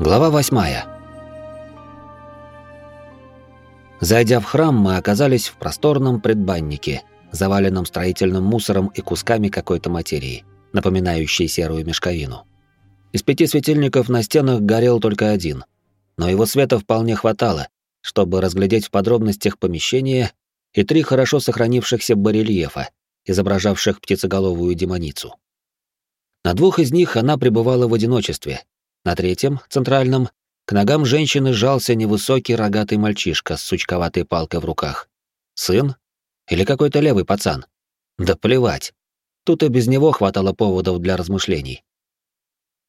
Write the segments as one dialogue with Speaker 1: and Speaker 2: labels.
Speaker 1: Глава восьмая. Зайдя в храм, мы оказались в просторном предбаннике, заваленном строительным мусором и кусками какой-то материи, напоминающей серую мешковину. Из пяти светильников на стенах горел только один, но его света вполне хватало, чтобы разглядеть в подробностях помещение и три хорошо сохранившихся барельефа, изображавших птицеголовую демоницу. На двух из них она пребывала в одиночестве, на третьем, центральном, к ногам женщины жался невысокий рогатый мальчишка с сучковатой палкой в руках. Сын? Или какой-то левый пацан? Да плевать. Тут и без него хватало поводов для размышлений.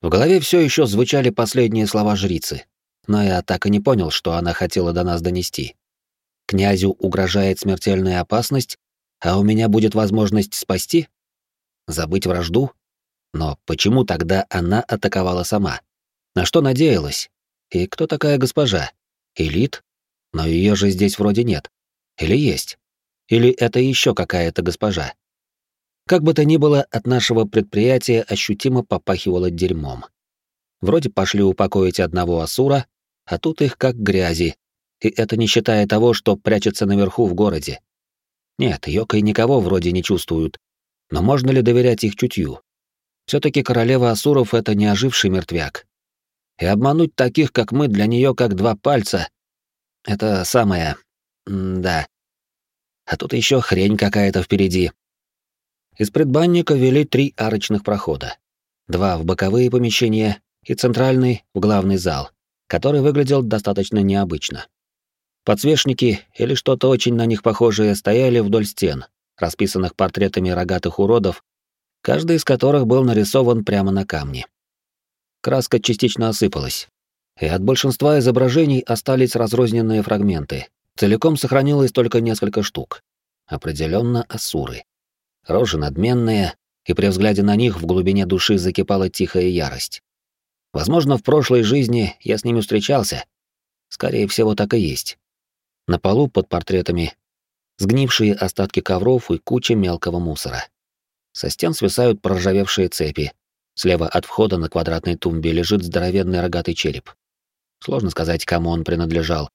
Speaker 1: В голове все еще звучали последние слова жрицы, но я так и не понял, что она хотела до нас донести. Князю угрожает смертельная опасность, а у меня будет возможность спасти? Забыть вражду? Но почему тогда она атаковала сама? На что надеялась? И кто такая госпожа? Элит? Но ее же здесь вроде нет. Или есть? Или это еще какая-то госпожа? Как бы то ни было, от нашего предприятия ощутимо попахивало дерьмом. Вроде пошли упокоить одного асура, а тут их как грязи, и это не считая того, что прячется наверху в городе. Нет, Йокой никого вроде не чувствуют, но можно ли доверять их чутью? все таки королева Асуров — это не оживший мертвяк, и обмануть таких, как мы, для нее как два пальца. Это самое... М да. А тут еще хрень какая-то впереди. Из предбанника вели три арочных прохода. Два в боковые помещения и центральный в главный зал, который выглядел достаточно необычно. Подсвечники или что-то очень на них похожее стояли вдоль стен, расписанных портретами рогатых уродов, каждый из которых был нарисован прямо на камне краска частично осыпалась, и от большинства изображений остались разрозненные фрагменты. Целиком сохранилось только несколько штук. Определенно асуры. Рожи надменные, и при взгляде на них в глубине души закипала тихая ярость. Возможно, в прошлой жизни я с ними встречался. Скорее всего, так и есть. На полу под портретами сгнившие остатки ковров и куча мелкого мусора. Со стен свисают проржавевшие цепи, Слева от входа на квадратной тумбе лежит здоровенный рогатый череп. Сложно сказать, кому он принадлежал,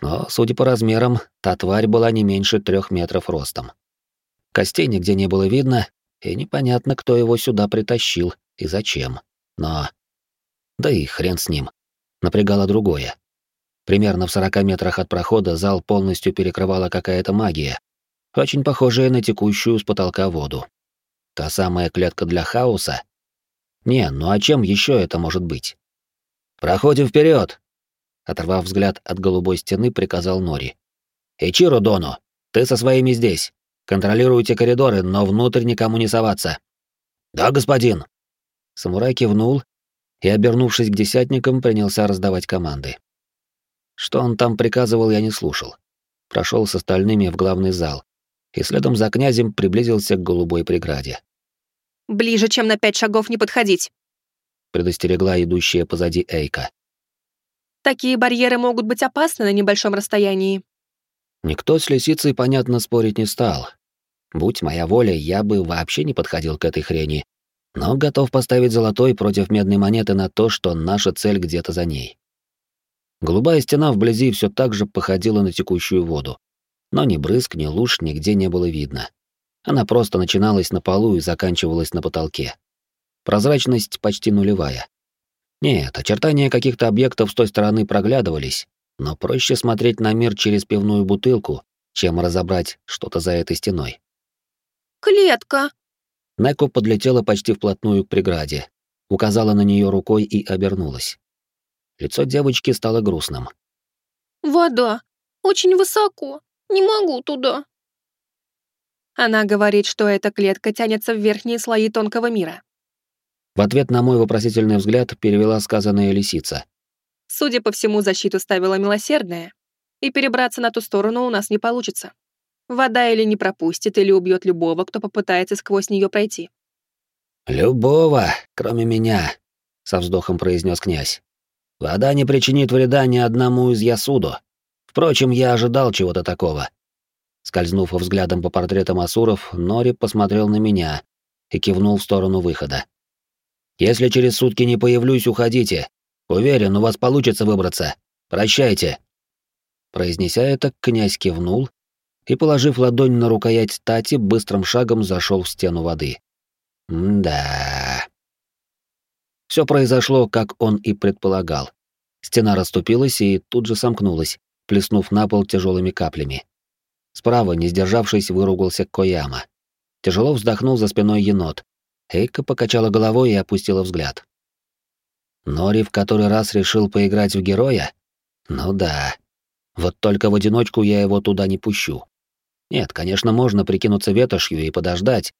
Speaker 1: но, судя по размерам, та тварь была не меньше трех метров ростом. Костей нигде не было видно, и непонятно, кто его сюда притащил и зачем. Но... Да и хрен с ним. Напрягало другое. Примерно в 40 метрах от прохода зал полностью перекрывала какая-то магия, очень похожая на текущую с потолка воду. Та самая клетка для хаоса, не, ну а чем еще это может быть? Проходим вперед! Оторвав взгляд от голубой стены, приказал Нори. Ичиро Доно, ты со своими здесь. Контролируйте коридоры, но внутрь никому не соваться. Да, господин. Самурай кивнул и, обернувшись к десятникам, принялся раздавать команды. Что он там приказывал, я не слушал. Прошел с остальными в главный зал и следом за князем приблизился к голубой преграде.
Speaker 2: Ближе, чем на пять шагов не подходить.
Speaker 1: Предостерегла идущая позади Эйка.
Speaker 2: Такие барьеры могут быть опасны на небольшом расстоянии.
Speaker 1: Никто с лисицей, понятно, спорить не стал. Будь моя воля, я бы вообще не подходил к этой хрени, но готов поставить золотой против медной монеты на то, что наша цель где-то за ней. Голубая стена вблизи все так же походила на текущую воду, но ни брызг, ни луж нигде не было видно. Она просто начиналась на полу и заканчивалась на потолке. Прозрачность почти нулевая. Нет, очертания каких-то объектов с той стороны проглядывались, но проще смотреть на мир через пивную бутылку, чем разобрать что-то за этой стеной.
Speaker 2: «Клетка!»
Speaker 1: Неко подлетела почти вплотную к преграде, указала на нее рукой и обернулась. Лицо девочки стало грустным.
Speaker 2: «Вода! Очень высоко! Не могу туда!» Она говорит, что эта клетка тянется в верхние слои тонкого мира.
Speaker 1: В ответ на мой вопросительный взгляд перевела сказанная лисица.
Speaker 2: Судя по всему, защиту ставила милосердная, и перебраться на ту сторону у нас не получится. Вода или не пропустит, или убьет любого, кто попытается сквозь нее пройти.
Speaker 1: «Любого, кроме меня», — со вздохом произнес князь. «Вода не причинит вреда ни одному из Ясудо. Впрочем, я ожидал чего-то такого. Скользнув взглядом по портретам Асуров, Нори посмотрел на меня и кивнул в сторону выхода. «Если через сутки не появлюсь, уходите. Уверен, у вас получится выбраться. Прощайте. Произнеся это, князь кивнул и, положив ладонь на рукоять Тати, быстрым шагом зашел в стену воды. да. Все произошло, как он и предполагал. Стена расступилась и тут же сомкнулась, плеснув на пол тяжелыми каплями. Справа, не сдержавшись, выругался Кояма. Тяжело вздохнул за спиной енот. Эйка покачала головой и опустила взгляд. Нори в который раз решил поиграть в героя? Ну да. Вот только в одиночку я его туда не пущу. Нет, конечно, можно прикинуться ветошью и подождать,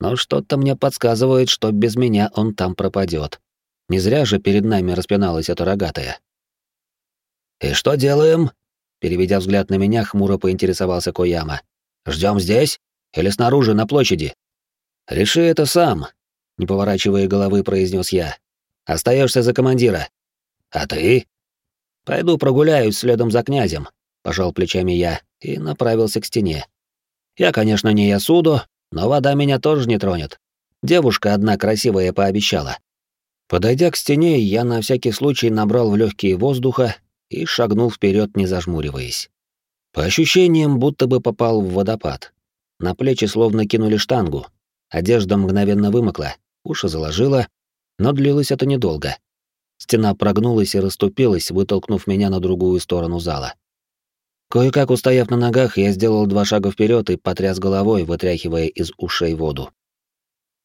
Speaker 1: но что-то мне подсказывает, что без меня он там пропадет. Не зря же перед нами распиналась эта рогатая. «И что делаем?» Переведя взгляд на меня, хмуро поинтересовался Кояма. Ждем здесь или снаружи на площади?» «Реши это сам», — не поворачивая головы, произнес я. Остаешься за командира. А ты? Пойду прогуляюсь следом за князем, пожал плечами я и направился к стене. Я, конечно, не Ясуду, но вода меня тоже не тронет. Девушка одна красивая пообещала. Подойдя к стене, я на всякий случай набрал в легкие воздуха и шагнул вперед, не зажмуриваясь. По ощущениям, будто бы попал в водопад. На плечи словно кинули штангу. Одежда мгновенно вымокла, уши заложило, но длилось это недолго. Стена прогнулась и расступилась, вытолкнув меня на другую сторону зала. Кое-как устояв на ногах, я сделал два шага вперед и потряс головой, вытряхивая из ушей воду.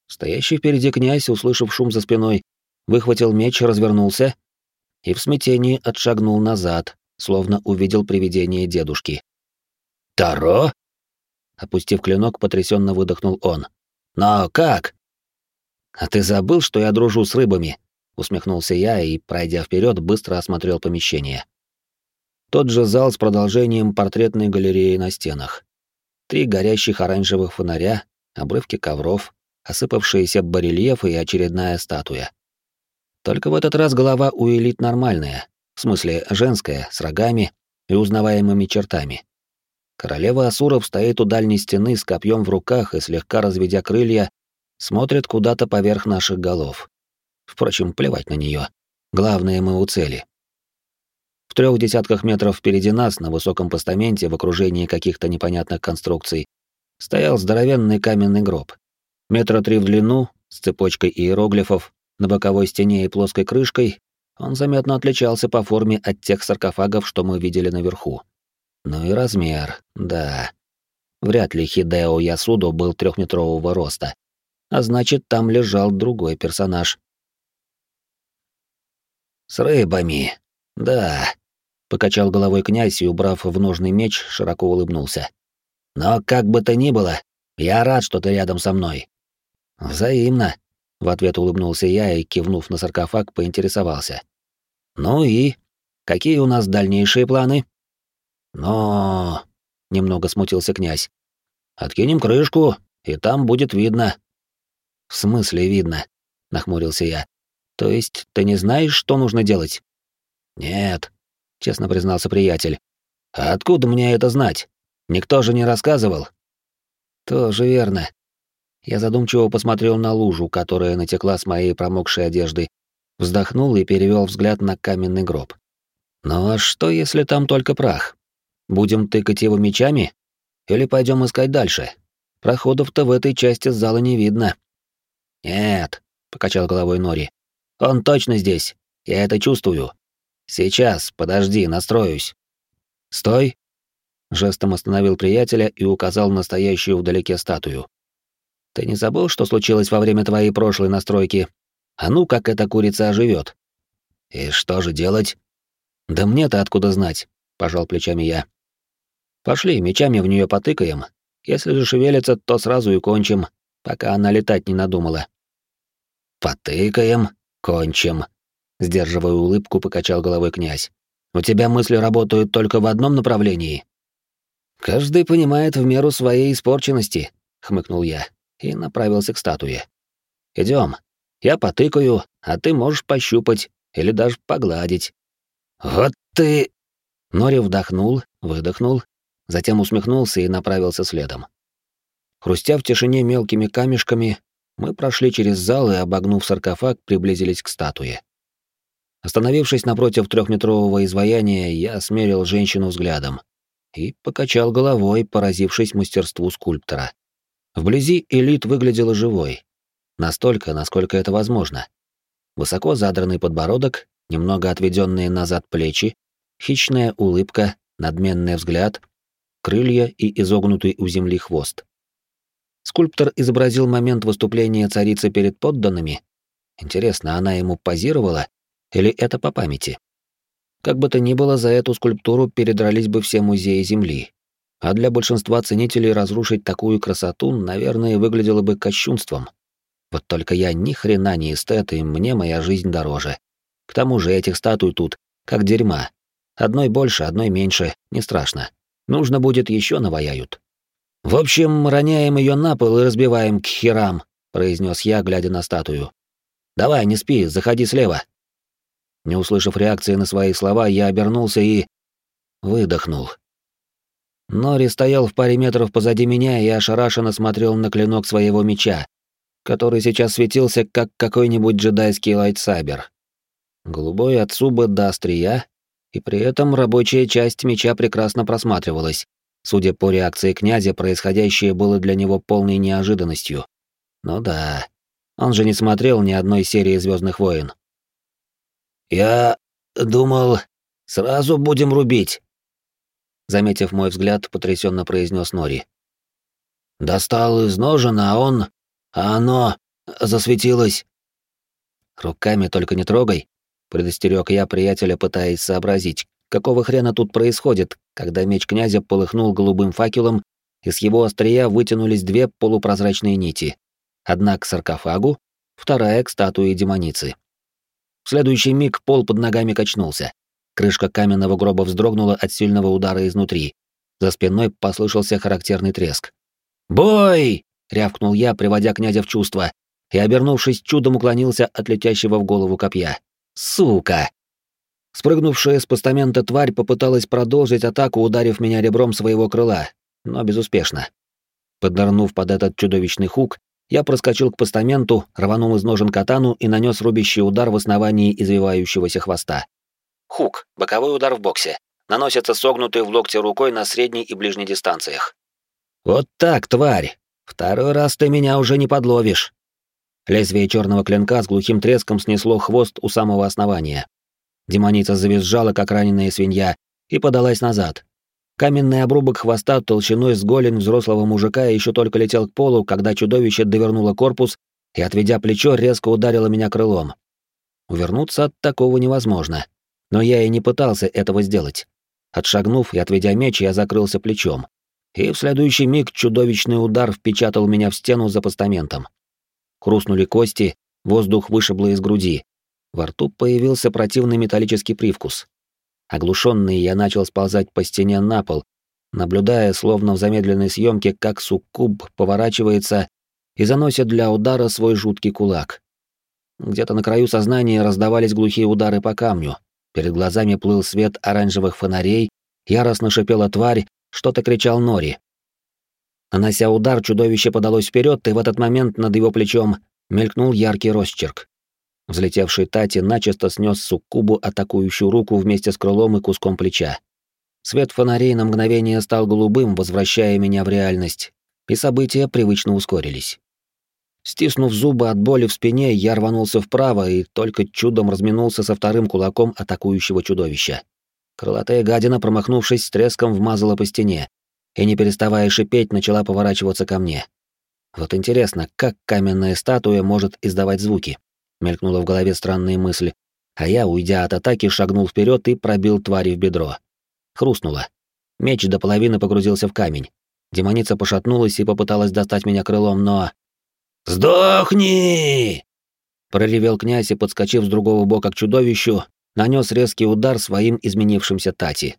Speaker 1: Стоящий впереди князь, услышав шум за спиной, выхватил меч, развернулся и в смятении отшагнул назад, словно увидел привидение дедушки. «Таро?» Опустив клинок, потрясенно выдохнул он. «Но как?» «А ты забыл, что я дружу с рыбами?» — усмехнулся я и, пройдя вперед, быстро осмотрел помещение. Тот же зал с продолжением портретной галереи на стенах. Три горящих оранжевых фонаря, обрывки ковров, осыпавшиеся барельефы и очередная статуя. Только в этот раз голова у элит нормальная, в смысле женская, с рогами и узнаваемыми чертами. Королева Асуров стоит у дальней стены с копьем в руках и, слегка разведя крылья, смотрит куда-то поверх наших голов. Впрочем, плевать на нее. Главное, мы у цели. В трех десятках метров впереди нас, на высоком постаменте, в окружении каких-то непонятных конструкций, стоял здоровенный каменный гроб. Метра три в длину, с цепочкой иероглифов, на боковой стене и плоской крышкой, он заметно отличался по форме от тех саркофагов, что мы видели наверху. Ну и размер, да. Вряд ли Хидео Ясудо был трехметрового роста а значит, там лежал другой персонаж. «С рыбами, да», — покачал головой князь и, убрав в нужный меч, широко улыбнулся. «Но как бы то ни было, я рад, что ты рядом со мной». «Взаимно», — в ответ улыбнулся я и, кивнув на саркофаг, поинтересовался. «Ну и? Какие у нас дальнейшие планы?» «Но...» — немного смутился князь. «Откинем крышку, и там будет видно, «В смысле видно?» — нахмурился я. «То есть ты не знаешь, что нужно делать?» «Нет», — честно признался приятель. «А откуда мне это знать? Никто же не рассказывал». «Тоже верно». Я задумчиво посмотрел на лужу, которая натекла с моей промокшей одежды, вздохнул и перевел взгляд на каменный гроб. «Ну а что, если там только прах? Будем тыкать его мечами? Или пойдем искать дальше? Проходов-то в этой части зала не видно». «Нет», — покачал головой Нори. «Он точно здесь. Я это чувствую. Сейчас, подожди, настроюсь». «Стой!» Жестом остановил приятеля и указал на стоящую вдалеке статую. «Ты не забыл, что случилось во время твоей прошлой настройки? А ну, как эта курица оживет?» «И что же делать?» «Да мне-то откуда знать?» — пожал плечами я. «Пошли, мечами в нее потыкаем. Если же шевелится, то сразу и кончим, пока она летать не надумала». «Потыкаем, кончим», — сдерживая улыбку, покачал головой князь. «У тебя мысли работают только в одном направлении». «Каждый понимает в меру своей испорченности», — хмыкнул я и направился к статуе. Идем. Я потыкаю, а ты можешь пощупать или даже погладить». «Вот ты...» Нори вдохнул, выдохнул, затем усмехнулся и направился следом. Хрустя в тишине мелкими камешками, мы прошли через зал и, обогнув саркофаг, приблизились к статуе. Остановившись напротив трехметрового изваяния, я смерил женщину взглядом и покачал головой, поразившись мастерству скульптора. Вблизи элит выглядела живой. Настолько, насколько это возможно. Высоко задранный подбородок, немного отведенные назад плечи, хищная улыбка, надменный взгляд, крылья и изогнутый у земли хвост. Скульптор изобразил момент выступления царицы перед подданными. Интересно, она ему позировала или это по памяти? Как бы то ни было, за эту скульптуру передрались бы все музеи Земли. А для большинства ценителей разрушить такую красоту, наверное, выглядело бы кощунством. Вот только я ни хрена не эстет, и мне моя жизнь дороже. К тому же этих статуй тут, как дерьма. Одной больше, одной меньше, не страшно. Нужно будет еще наваяют. В общем, роняем ее на пол и разбиваем к херам, произнес я, глядя на статую. Давай, не спи, заходи слева. Не услышав реакции на свои слова, я обернулся и... выдохнул. Нори стоял в паре метров позади меня и ошарашенно смотрел на клинок своего меча, который сейчас светился как какой-нибудь джедайский лайтсабер. Голубой от суба до острия, и при этом рабочая часть меча прекрасно просматривалась. Судя по реакции князя, происходящее было для него полной неожиданностью. Ну да, он же не смотрел ни одной серии Звездных войн. «Я думал, сразу будем рубить», — заметив мой взгляд, потрясенно произнес Нори. «Достал из ножен, а он... а оно... засветилось». «Руками только не трогай», — предостерег я приятеля, пытаясь сообразить, какого хрена тут происходит, когда меч князя полыхнул голубым факелом, и с его острия вытянулись две полупрозрачные нити. Одна к саркофагу, вторая к статуе демоницы. В следующий миг пол под ногами качнулся. Крышка каменного гроба вздрогнула от сильного удара изнутри. За спиной послышался характерный треск. «Бой!» — рявкнул я, приводя князя в чувство, и, обернувшись, чудом уклонился от летящего в голову копья. «Сука!» Спрыгнувшая с постамента тварь попыталась продолжить атаку, ударив меня ребром своего крыла, но безуспешно. Поднырнув под этот чудовищный хук, я проскочил к постаменту, рванул из ножен катану и нанес рубящий удар в основании извивающегося хвоста. Хук — боковой удар в боксе. Наносится согнутой в локте рукой на средней и ближней дистанциях. «Вот так, тварь! Второй раз ты меня уже не подловишь!» Лезвие черного клинка с глухим треском снесло хвост у самого основания. Демоница завизжала, как раненая свинья, и подалась назад, Каменный обрубок хвоста толщиной с голень взрослого мужика еще только летел к полу, когда чудовище довернуло корпус и, отведя плечо, резко ударило меня крылом. Увернуться от такого невозможно. Но я и не пытался этого сделать. Отшагнув и отведя меч, я закрылся плечом. И в следующий миг чудовищный удар впечатал меня в стену за постаментом. Хрустнули кости, воздух вышибло из груди. Во рту появился противный металлический привкус. Оглушенный, я начал сползать по стене на пол, наблюдая, словно в замедленной съемке, как суккуб поворачивается и заносит для удара свой жуткий кулак. Где-то на краю сознания раздавались глухие удары по камню. Перед глазами плыл свет оранжевых фонарей, яростно шипела тварь, что-то кричал Нори. Нанося удар, чудовище подалось вперед, и в этот момент над его плечом мелькнул яркий росчерк. Взлетевший Тати начисто снес суккубу атакующую руку вместе с крылом и куском плеча. Свет фонарей на мгновение стал голубым, возвращая меня в реальность, и события привычно ускорились. Стиснув зубы от боли в спине, я рванулся вправо и только чудом разминулся со вторым кулаком атакующего чудовища. Крылатая гадина, промахнувшись, с треском вмазала по стене и, не переставая шипеть, начала поворачиваться ко мне. Вот интересно, как каменная статуя может издавать звуки? мелькнула в голове странная мысль, а я, уйдя от атаки, шагнул вперед и пробил твари в бедро. Хрустнуло. Меч до половины погрузился в камень. Демоница пошатнулась и попыталась достать меня крылом, но... «Сдохни!» Проревел князь и, подскочив с другого бока к чудовищу, нанес резкий удар своим изменившимся тати.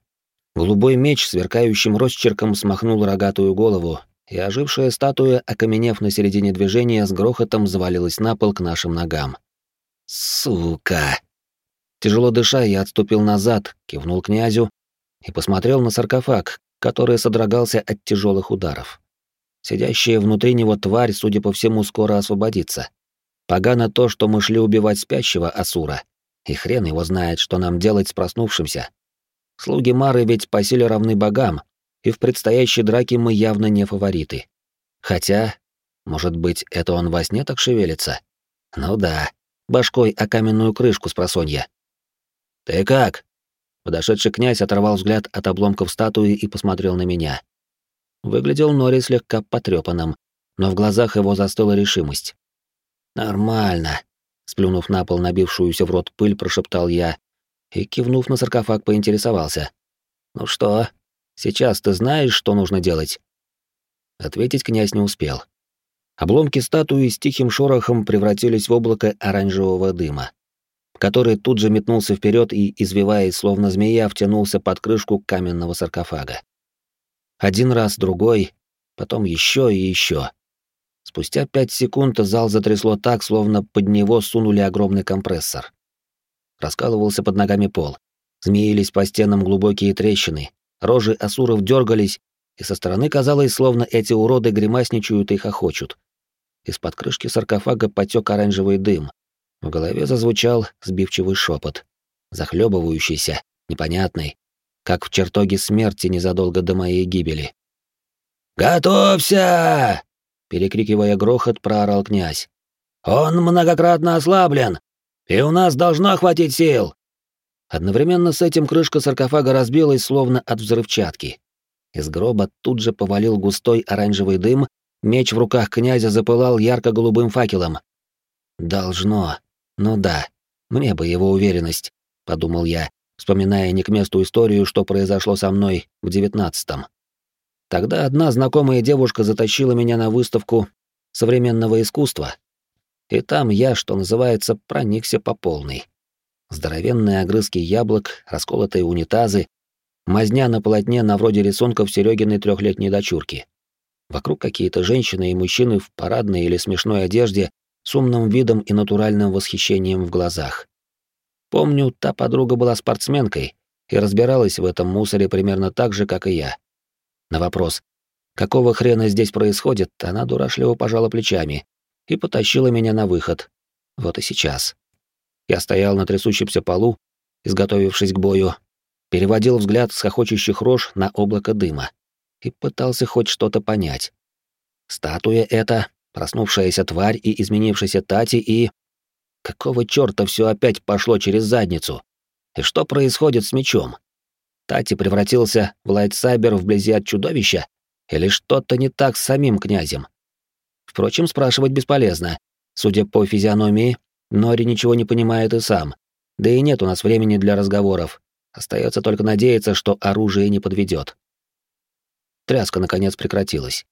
Speaker 1: Голубой меч сверкающим росчерком смахнул рогатую голову, и ожившая статуя, окаменев на середине движения, с грохотом завалилась на пол к нашим ногам. Сука! Тяжело дыша, я отступил назад, кивнул князю и посмотрел на саркофаг, который содрогался от тяжелых ударов. Сидящая внутри него тварь, судя по всему, скоро освободится. Погано то, что мы шли убивать спящего Асура. И хрен его знает, что нам делать с проснувшимся. Слуги Мары ведь по силе равны богам, и в предстоящей драке мы явно не фавориты. Хотя, может быть, это он во сне так шевелится? Ну да, башкой о каменную крышку с просонья. «Ты как?» Подошедший князь оторвал взгляд от обломков статуи и посмотрел на меня. Выглядел Нори слегка потрепанным, но в глазах его застыла решимость. «Нормально», — сплюнув на пол набившуюся в рот пыль, прошептал я и, кивнув на саркофаг, поинтересовался. «Ну что, сейчас ты знаешь, что нужно делать?» Ответить князь не успел. Обломки статуи с тихим шорохом превратились в облако оранжевого дыма, который тут же метнулся вперед и, извиваясь, словно змея, втянулся под крышку каменного саркофага. Один раз, другой, потом еще и еще. Спустя пять секунд зал затрясло так, словно под него сунули огромный компрессор. Раскалывался под ногами пол. Змеились по стенам глубокие трещины, рожи асуров дергались, и со стороны казалось, словно эти уроды гримасничают и хохочут. Из-под крышки саркофага потек оранжевый дым. В голове зазвучал сбивчивый шепот, захлебывающийся, непонятный, как в чертоге смерти незадолго до моей гибели. «Готовься!» — перекрикивая грохот, проорал князь. «Он многократно ослаблен, и у нас должно хватить сил!» Одновременно с этим крышка саркофага разбилась, словно от взрывчатки. Из гроба тут же повалил густой оранжевый дым, Меч в руках князя запылал ярко-голубым факелом. «Должно. Ну да. Мне бы его уверенность», — подумал я, вспоминая не к месту историю, что произошло со мной в девятнадцатом. Тогда одна знакомая девушка затащила меня на выставку современного искусства. И там я, что называется, проникся по полной. Здоровенные огрызки яблок, расколотые унитазы, мазня на полотне на вроде рисунков Серегиной трехлетней дочурки. Вокруг какие-то женщины и мужчины в парадной или смешной одежде с умным видом и натуральным восхищением в глазах. Помню, та подруга была спортсменкой и разбиралась в этом мусоре примерно так же, как и я. На вопрос, какого хрена здесь происходит, она дурашливо пожала плечами и потащила меня на выход. Вот и сейчас. Я стоял на трясущемся полу, изготовившись к бою, переводил взгляд с хохочущих рож на облако дыма и пытался хоть что-то понять. Статуя эта, проснувшаяся тварь и изменившаяся Тати и... Какого чёрта всё опять пошло через задницу? И что происходит с мечом? Тати превратился в лайтсайбер вблизи от чудовища? Или что-то не так с самим князем? Впрочем, спрашивать бесполезно. Судя по физиономии, Нори ничего не понимает и сам. Да и нет у нас времени для разговоров. Остается только надеяться, что оружие не подведет. Тряска, наконец, прекратилась.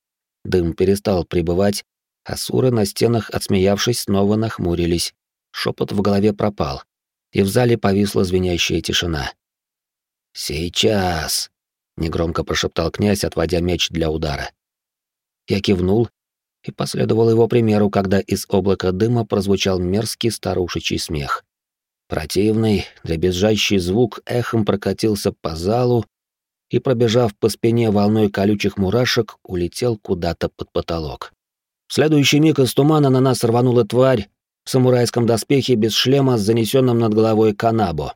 Speaker 1: Дым перестал прибывать, а суры на стенах, отсмеявшись, снова нахмурились. Шепот в голове пропал, и в зале повисла звенящая тишина. «Сейчас!» — негромко прошептал князь, отводя меч для удара. Я кивнул и последовал его примеру, когда из облака дыма прозвучал мерзкий старушечий смех. Противный, дребезжащий звук эхом прокатился по залу, и, пробежав по спине волной колючих мурашек, улетел куда-то под потолок. В следующий миг из тумана на нас рванула тварь в самурайском доспехе без шлема с занесенным над головой канабо.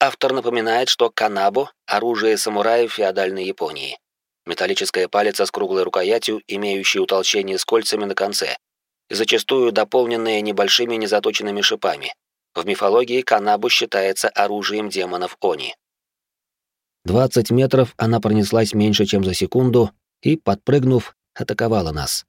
Speaker 1: Автор напоминает, что канабо — оружие самураев феодальной Японии. Металлическая палица с круглой рукоятью, имеющая утолщение с кольцами на конце, и зачастую дополненная небольшими незаточенными шипами. В мифологии канабу считается оружием демонов Они. 20 метров она пронеслась меньше, чем за секунду, и, подпрыгнув, атаковала нас.